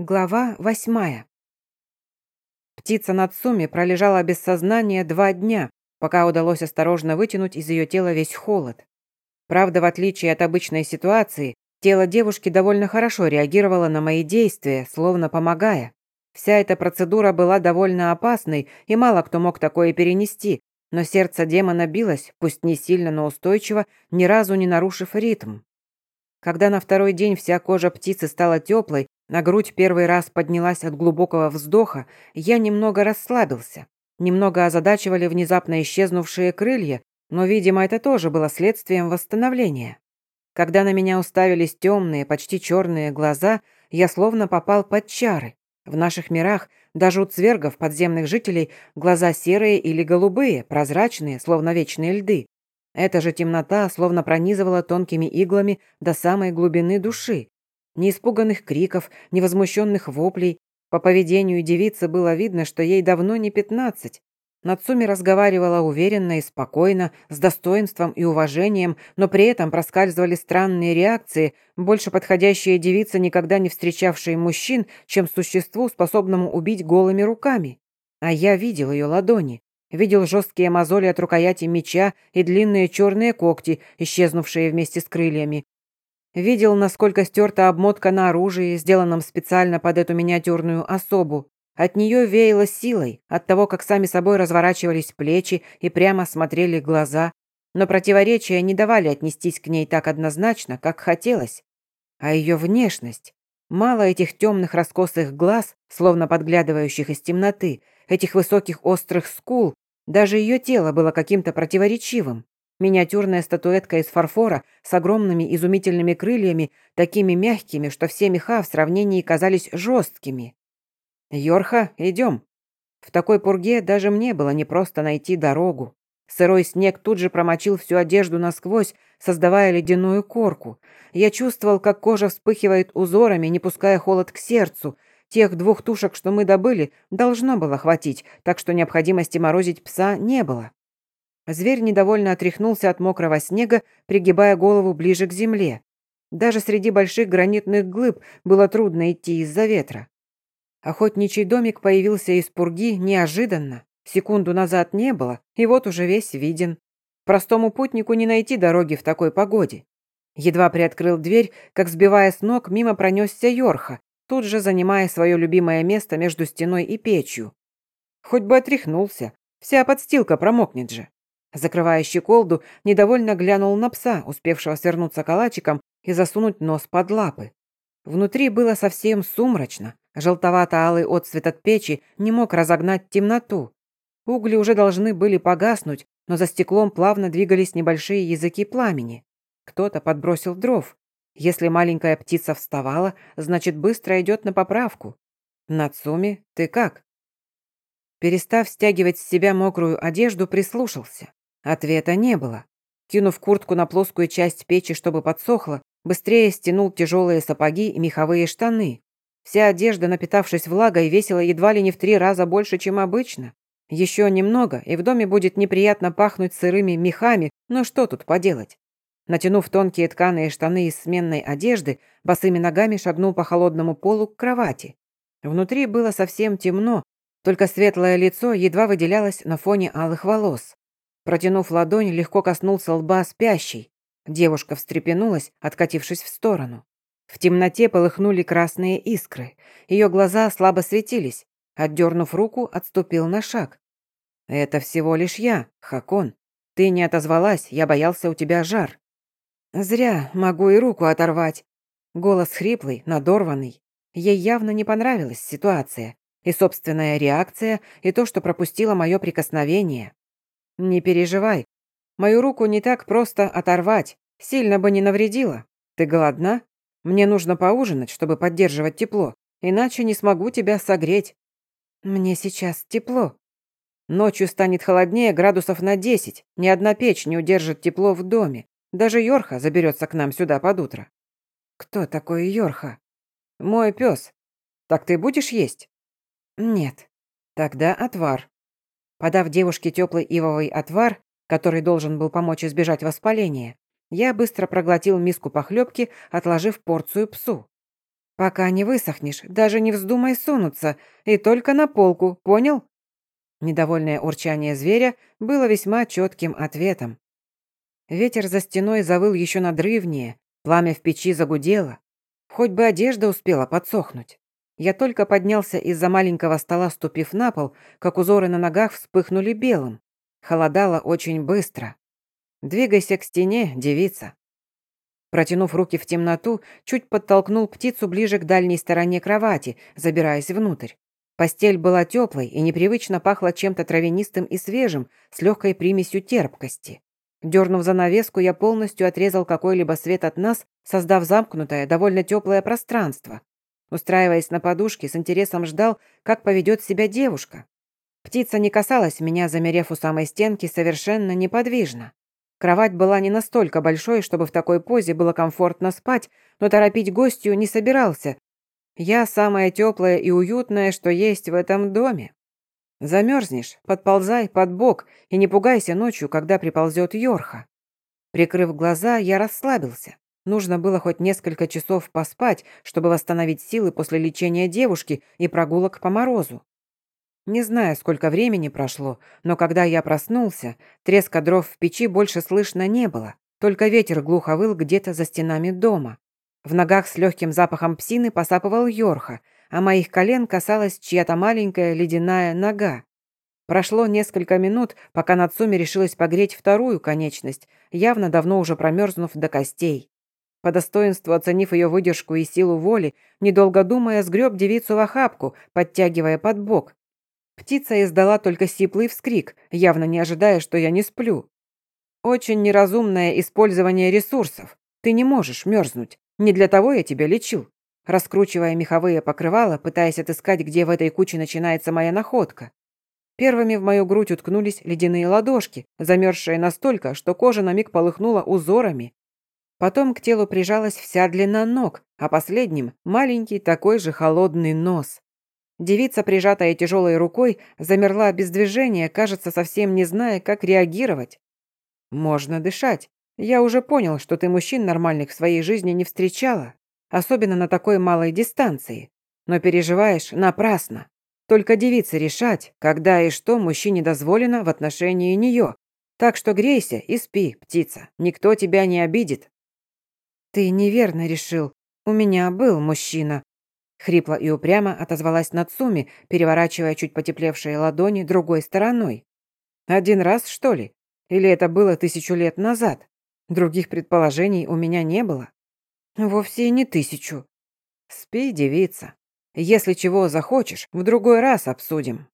Глава восьмая. Птица Нацуми пролежала без сознания два дня, пока удалось осторожно вытянуть из ее тела весь холод. Правда, в отличие от обычной ситуации, тело девушки довольно хорошо реагировало на мои действия, словно помогая. Вся эта процедура была довольно опасной, и мало кто мог такое перенести, но сердце демона билось, пусть не сильно, но устойчиво, ни разу не нарушив ритм. Когда на второй день вся кожа птицы стала теплой, на грудь первый раз поднялась от глубокого вздоха, я немного расслабился. Немного озадачивали внезапно исчезнувшие крылья, но, видимо, это тоже было следствием восстановления. Когда на меня уставились темные, почти черные глаза, я словно попал под чары. В наших мирах, даже у цвергов, подземных жителей, глаза серые или голубые, прозрачные, словно вечные льды. Эта же темнота словно пронизывала тонкими иглами до самой глубины души. Ни испуганных криков, ни возмущенных воплей. По поведению девицы было видно, что ей давно не пятнадцать. Нацуми разговаривала уверенно и спокойно, с достоинством и уважением, но при этом проскальзывали странные реакции, больше подходящие девице, никогда не встречавшей мужчин, чем существу, способному убить голыми руками. А я видел ее ладони, видел жесткие мозоли от рукояти меча и длинные черные когти, исчезнувшие вместе с крыльями. Видел, насколько стерта обмотка на оружии, сделанном специально под эту миниатюрную особу. От нее веяло силой, от того, как сами собой разворачивались плечи и прямо смотрели глаза. Но противоречия не давали отнестись к ней так однозначно, как хотелось. А ее внешность. Мало этих темных раскосых глаз, словно подглядывающих из темноты, этих высоких острых скул, даже ее тело было каким-то противоречивым. Миниатюрная статуэтка из фарфора с огромными изумительными крыльями, такими мягкими, что все меха в сравнении казались жесткими. «Йорха, идем». В такой пурге даже мне было непросто найти дорогу. Сырой снег тут же промочил всю одежду насквозь, создавая ледяную корку. Я чувствовал, как кожа вспыхивает узорами, не пуская холод к сердцу. Тех двух тушек, что мы добыли, должно было хватить, так что необходимости морозить пса не было. Зверь недовольно отряхнулся от мокрого снега, пригибая голову ближе к земле. Даже среди больших гранитных глыб было трудно идти из-за ветра. Охотничий домик появился из пурги неожиданно. Секунду назад не было, и вот уже весь виден. Простому путнику не найти дороги в такой погоде. Едва приоткрыл дверь, как, сбивая с ног, мимо пронесся Йорха, тут же занимая свое любимое место между стеной и печью. Хоть бы отряхнулся, вся подстилка промокнет же. Закрывая щеколду, недовольно глянул на пса, успевшего свернуться калачиком и засунуть нос под лапы. Внутри было совсем сумрачно. Желтовато-алый отцвет от печи не мог разогнать темноту. Угли уже должны были погаснуть, но за стеклом плавно двигались небольшие языки пламени. Кто-то подбросил дров. Если маленькая птица вставала, значит, быстро идет на поправку. Нацуми, ты как? Перестав стягивать с себя мокрую одежду, прислушался. Ответа не было. Кинув куртку на плоскую часть печи, чтобы подсохла, быстрее стянул тяжелые сапоги и меховые штаны. Вся одежда, напитавшись влагой, весила едва ли не в три раза больше, чем обычно. Еще немного, и в доме будет неприятно пахнуть сырыми мехами, но что тут поделать? Натянув тонкие тканые штаны из сменной одежды, босыми ногами шагнул по холодному полу к кровати. Внутри было совсем темно, только светлое лицо едва выделялось на фоне алых волос. Протянув ладонь, легко коснулся лба спящей. Девушка встрепенулась, откатившись в сторону. В темноте полыхнули красные искры. Ее глаза слабо светились. Отдернув руку, отступил на шаг. «Это всего лишь я, Хакон. Ты не отозвалась, я боялся у тебя жар». «Зря, могу и руку оторвать». Голос хриплый, надорванный. Ей явно не понравилась ситуация. И собственная реакция, и то, что пропустила мое прикосновение. «Не переживай. Мою руку не так просто оторвать. Сильно бы не навредило. Ты голодна? Мне нужно поужинать, чтобы поддерживать тепло, иначе не смогу тебя согреть». «Мне сейчас тепло». «Ночью станет холоднее градусов на десять. Ни одна печь не удержит тепло в доме. Даже Йорха заберется к нам сюда под утро». «Кто такой Йорха?» «Мой пес. Так ты будешь есть?» «Нет». «Тогда отвар. Подав девушке теплый ивовый отвар, который должен был помочь избежать воспаления, я быстро проглотил миску похлебки, отложив порцию псу. Пока не высохнешь, даже не вздумай сунуться, и только на полку, понял? Недовольное урчание зверя было весьма четким ответом. Ветер за стеной завыл еще надрывнее, пламя в печи загудело. Хоть бы одежда успела подсохнуть. Я только поднялся из-за маленького стола, ступив на пол, как узоры на ногах вспыхнули белым. Холодало очень быстро. «Двигайся к стене, девица». Протянув руки в темноту, чуть подтолкнул птицу ближе к дальней стороне кровати, забираясь внутрь. Постель была теплой и непривычно пахла чем-то травянистым и свежим, с легкой примесью терпкости. Дернув занавеску, я полностью отрезал какой-либо свет от нас, создав замкнутое, довольно теплое пространство. Устраиваясь на подушке, с интересом ждал, как поведет себя девушка. Птица не касалась меня, замерев у самой стенки, совершенно неподвижно. Кровать была не настолько большой, чтобы в такой позе было комфортно спать, но торопить гостью не собирался. Я самое теплое и уютное, что есть в этом доме. Замерзнешь, подползай под бок и не пугайся ночью, когда приползет Йорха. Прикрыв глаза, я расслабился. Нужно было хоть несколько часов поспать, чтобы восстановить силы после лечения девушки и прогулок по морозу. Не знаю, сколько времени прошло, но когда я проснулся, треска дров в печи больше слышно не было, только ветер глухо выл где-то за стенами дома. В ногах с легким запахом псины посапывал Йорха, а моих колен касалась чья-то маленькая ледяная нога. Прошло несколько минут, пока Нацуми решилась погреть вторую конечность, явно давно уже промерзнув до костей. По достоинству оценив ее выдержку и силу воли, недолго думая, сгреб девицу в охапку, подтягивая под бок. Птица издала только сиплый вскрик, явно не ожидая, что я не сплю. «Очень неразумное использование ресурсов. Ты не можешь мерзнуть. Не для того я тебя лечил». Раскручивая меховые покрывала, пытаясь отыскать, где в этой куче начинается моя находка. Первыми в мою грудь уткнулись ледяные ладошки, замерзшие настолько, что кожа на миг полыхнула узорами, Потом к телу прижалась вся длина ног, а последним – маленький такой же холодный нос. Девица, прижатая тяжелой рукой, замерла без движения, кажется, совсем не зная, как реагировать. «Можно дышать. Я уже понял, что ты мужчин нормальных в своей жизни не встречала, особенно на такой малой дистанции. Но переживаешь напрасно. Только девице решать, когда и что мужчине дозволено в отношении нее. Так что грейся и спи, птица. Никто тебя не обидит. «Ты неверно решил. У меня был мужчина». Хрипло и упрямо отозвалась Нацуми, переворачивая чуть потеплевшие ладони другой стороной. «Один раз, что ли? Или это было тысячу лет назад? Других предположений у меня не было». «Вовсе не тысячу». «Спи, девица. Если чего захочешь, в другой раз обсудим».